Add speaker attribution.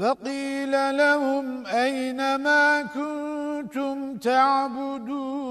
Speaker 1: وقيل لهم أين ما كنتم تعبدون؟